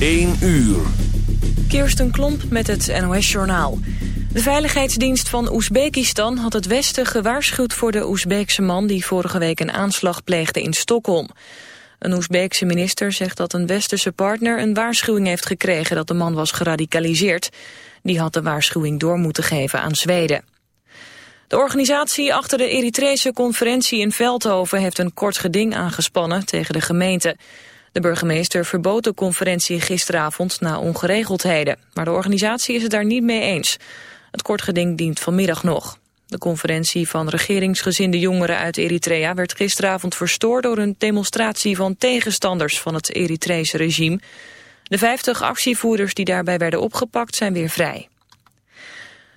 1 uur. Kirsten Klomp met het NOS-journaal. De veiligheidsdienst van Oezbekistan had het Westen gewaarschuwd voor de Oezbeekse man... die vorige week een aanslag pleegde in Stockholm. Een Oezbeekse minister zegt dat een Westerse partner een waarschuwing heeft gekregen... dat de man was geradicaliseerd. Die had de waarschuwing door moeten geven aan Zweden. De organisatie achter de Eritrese conferentie in Veldhoven... heeft een kort geding aangespannen tegen de gemeente... De burgemeester verbood de conferentie gisteravond na ongeregeldheden. Maar de organisatie is het daar niet mee eens. Het kort geding dient vanmiddag nog. De conferentie van regeringsgezinde jongeren uit Eritrea werd gisteravond verstoord door een demonstratie van tegenstanders van het Eritrese regime. De 50 actievoerders die daarbij werden opgepakt zijn weer vrij.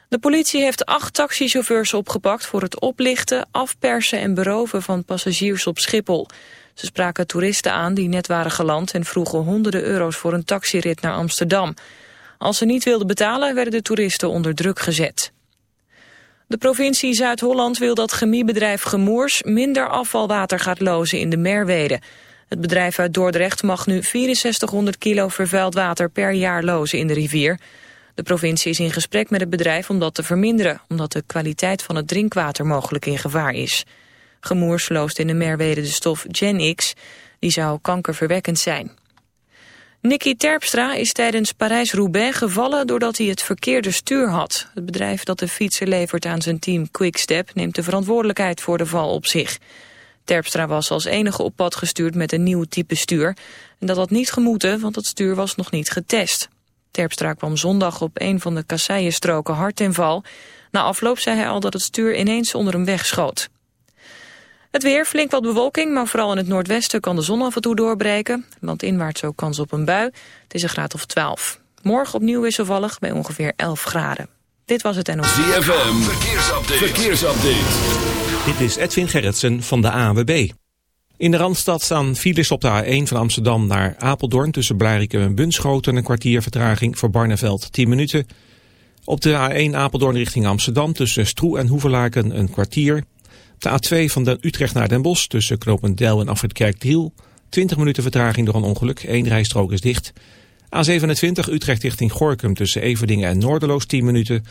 De politie heeft acht taxichauffeurs opgepakt voor het oplichten, afpersen en beroven van passagiers op Schiphol. Ze spraken toeristen aan die net waren geland en vroegen honderden euro's voor een taxirit naar Amsterdam. Als ze niet wilden betalen werden de toeristen onder druk gezet. De provincie Zuid-Holland wil dat chemiebedrijf Gemoers minder afvalwater gaat lozen in de Merwede. Het bedrijf uit Dordrecht mag nu 6400 kilo vervuild water per jaar lozen in de rivier. De provincie is in gesprek met het bedrijf om dat te verminderen, omdat de kwaliteit van het drinkwater mogelijk in gevaar is. Gemoers loost in de Merwede de stof Gen X. Die zou kankerverwekkend zijn. Nicky Terpstra is tijdens Parijs-Roubaix gevallen doordat hij het verkeerde stuur had. Het bedrijf dat de fietser levert aan zijn team Quickstep neemt de verantwoordelijkheid voor de val op zich. Terpstra was als enige op pad gestuurd met een nieuw type stuur. En dat had niet gemoeten, want het stuur was nog niet getest. Terpstra kwam zondag op een van de kasseienstroken hard ten val. Na afloop zei hij al dat het stuur ineens onder hem wegschoot. Het weer, flink wat bewolking, maar vooral in het noordwesten kan de zon af en toe doorbreken. Landinwaarts ook kans op een bui. Het is een graad of 12. Morgen opnieuw wisselvallig bij ongeveer 11 graden. Dit was het NOS. ZFM, verkeersupdate. verkeersupdate. Dit is Edwin Gerritsen van de AWB. In de Randstad staan files op de A1 van Amsterdam naar Apeldoorn... tussen Blarikum en Bunschoten een kwartier vertraging voor Barneveld 10 minuten. Op de A1 Apeldoorn richting Amsterdam tussen Stroe en Hoevelaken een kwartier... De A2 van den Utrecht naar Den Bosch tussen Knopendel en Afrit Driel. 20 minuten vertraging door een ongeluk. Eén rijstrook is dicht. A27 Utrecht richting Gorkum tussen Everdingen en Noorderloos 10 minuten.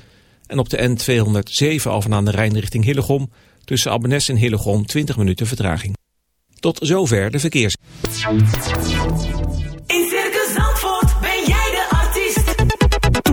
En op de N207 af en aan de Rijn richting Hillegom. Tussen Abbenes en Hillegom 20 minuten vertraging. Tot zover de verkeers.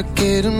I get him.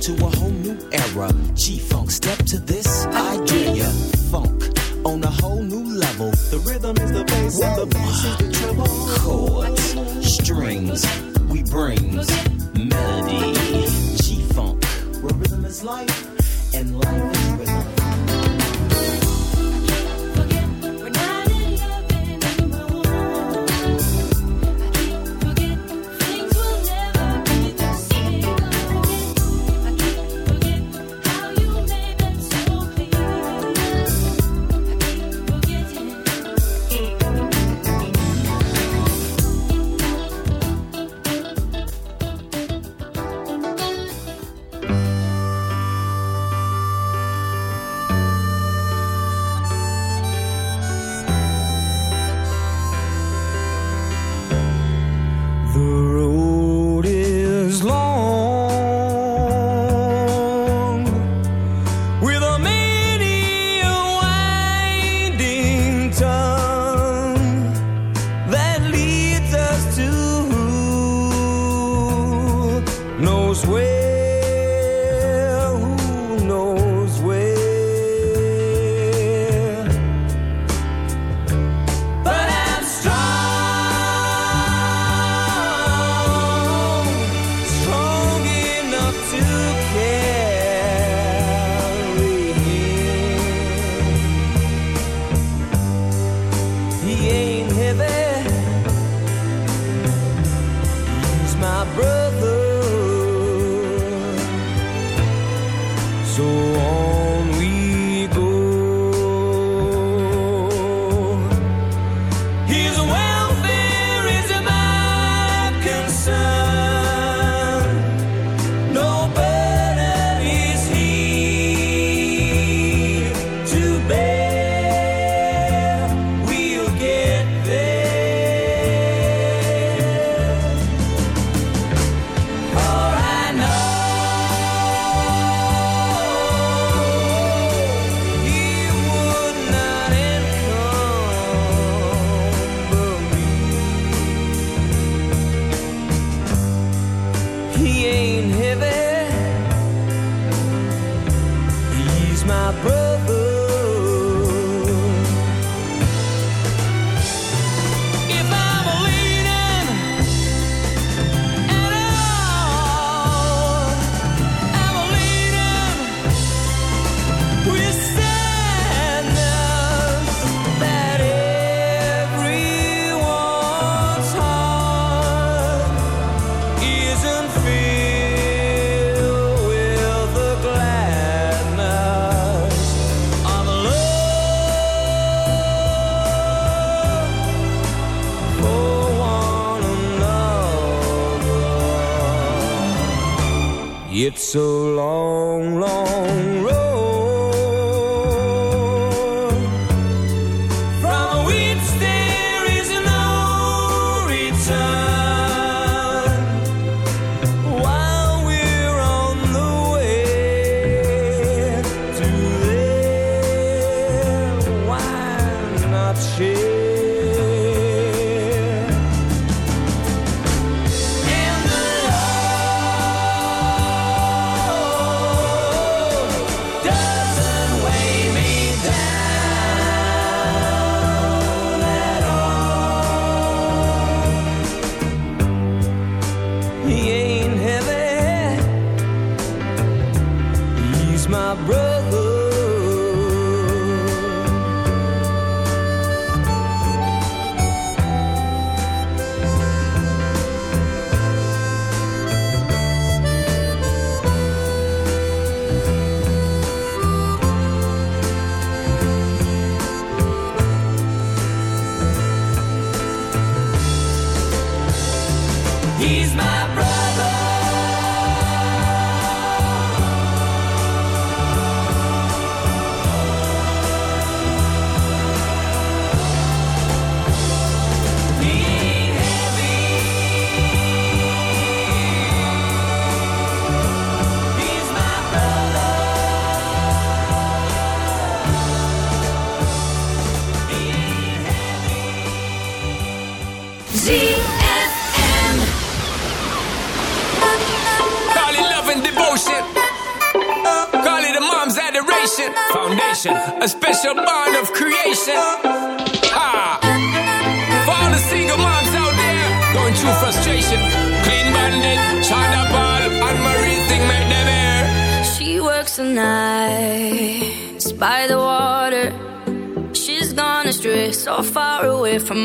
Into a whole new era. G-Funk, step to this idea. Funk on a whole new level. The rhythm is the bass and the bass is the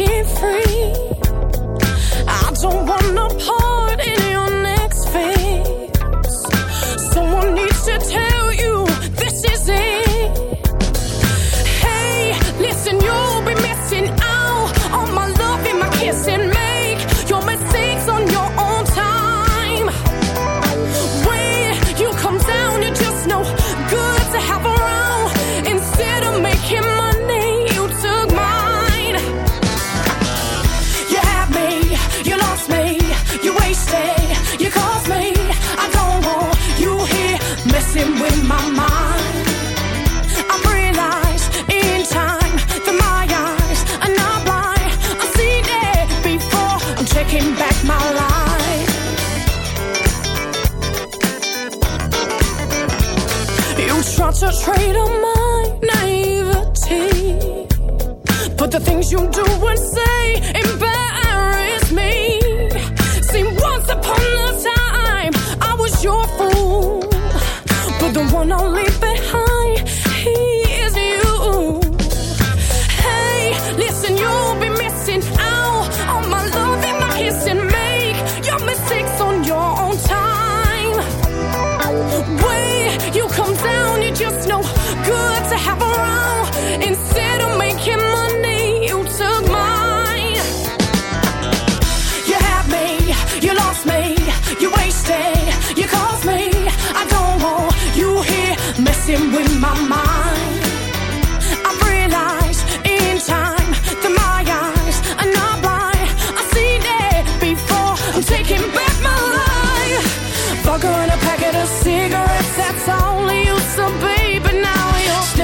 breaking free. you do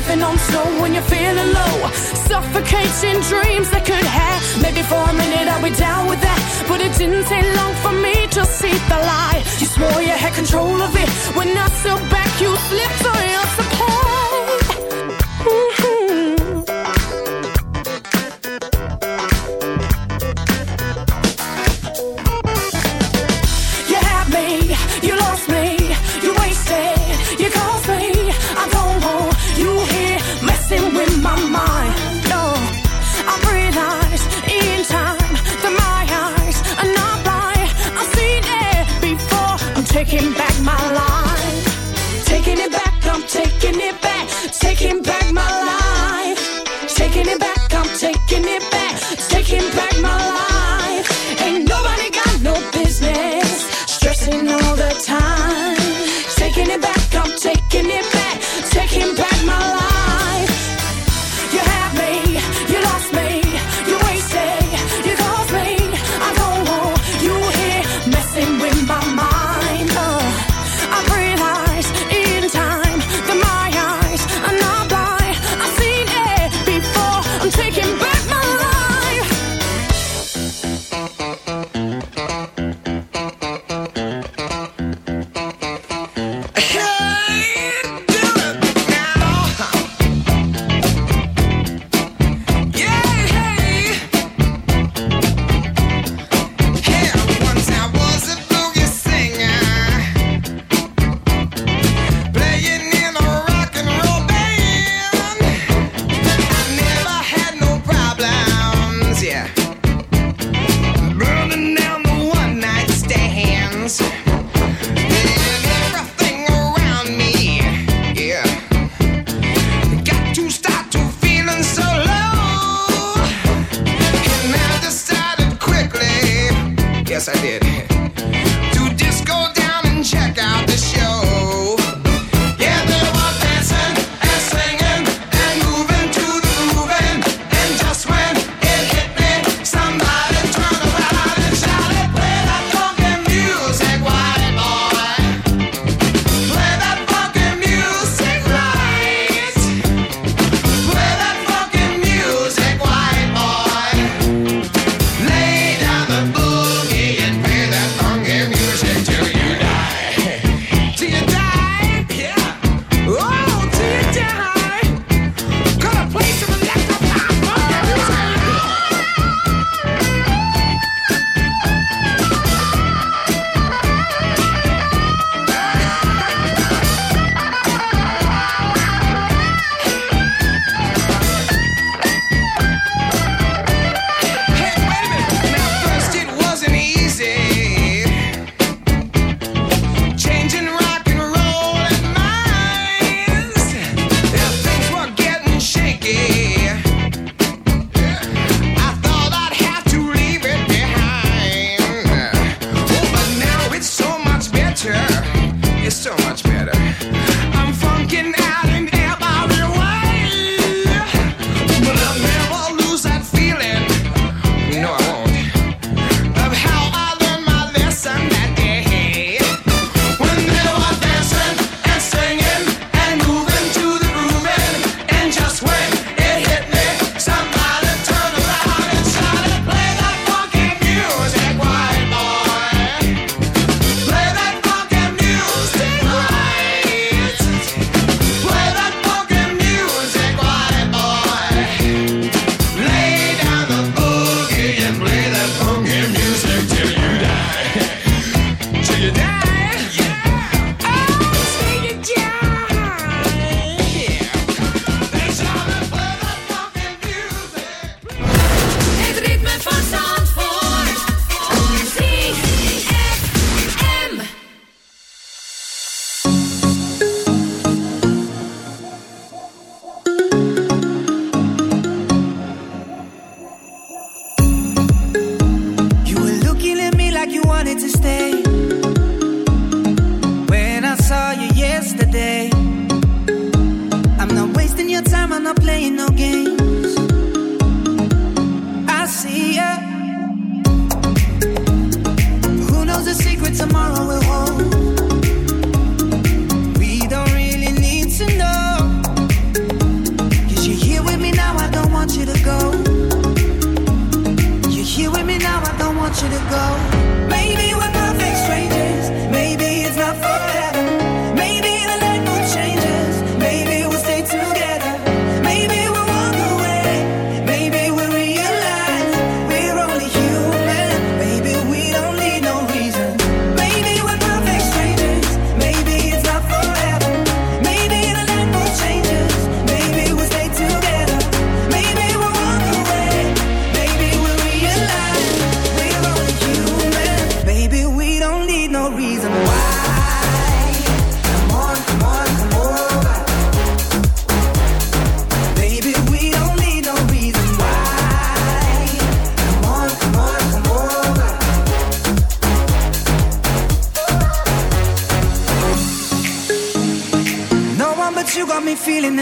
surfing on slow when you're feeling low. Suffocating dreams that could have. Maybe for a minute I'll be down with that. But it didn't take long for me to see the light. You swore you had control of it. When I stood back, you slipped on your support.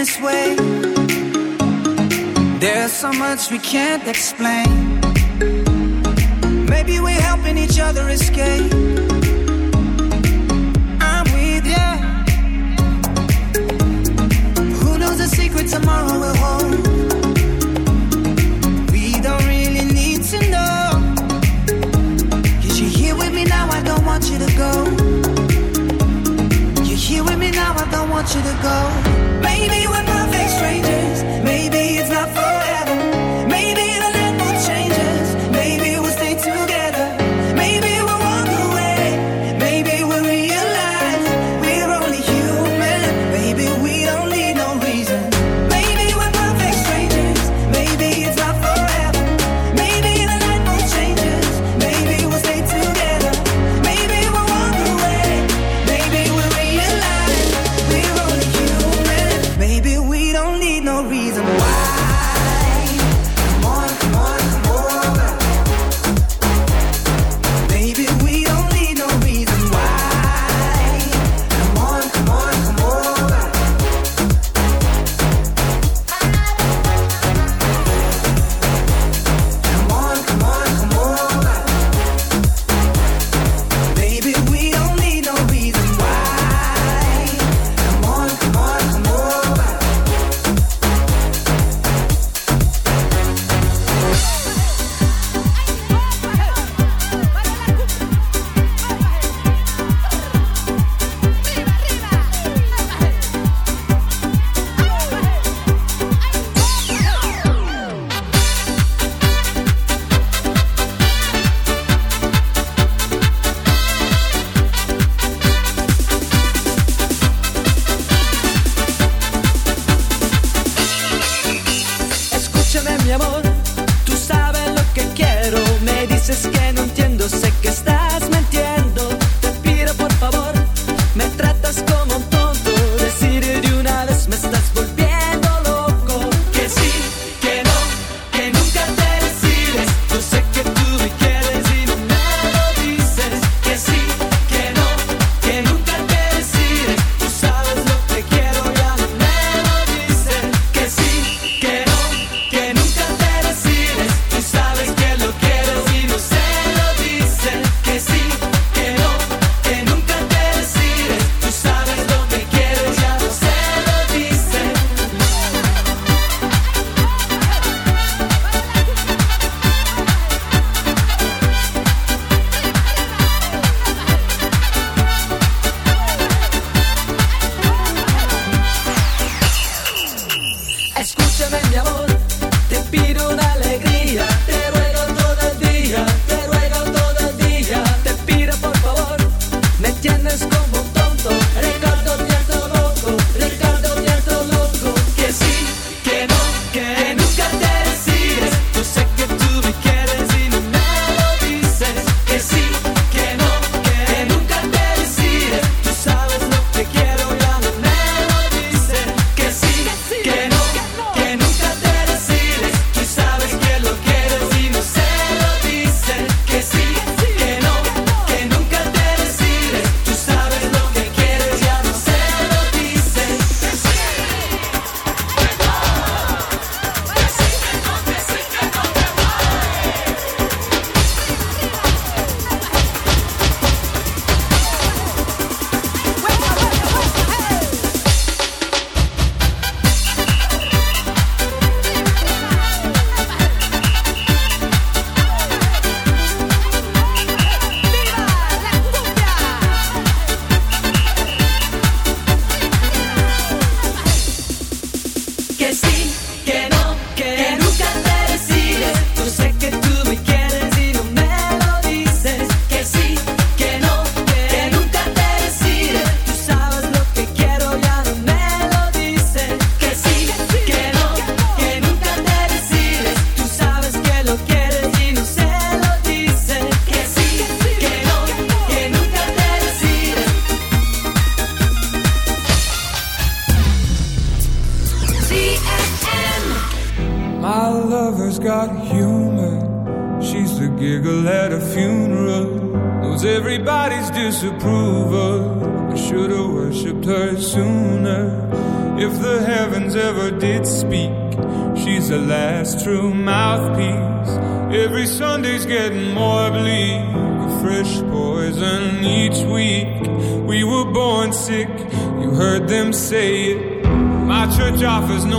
this way. There's so much we can't explain. Maybe we're helping each other escape. I'm with you. Who knows the secret tomorrow will hold? want you to go. You're here with me now, I don't want you to go baby,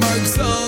Mark's Song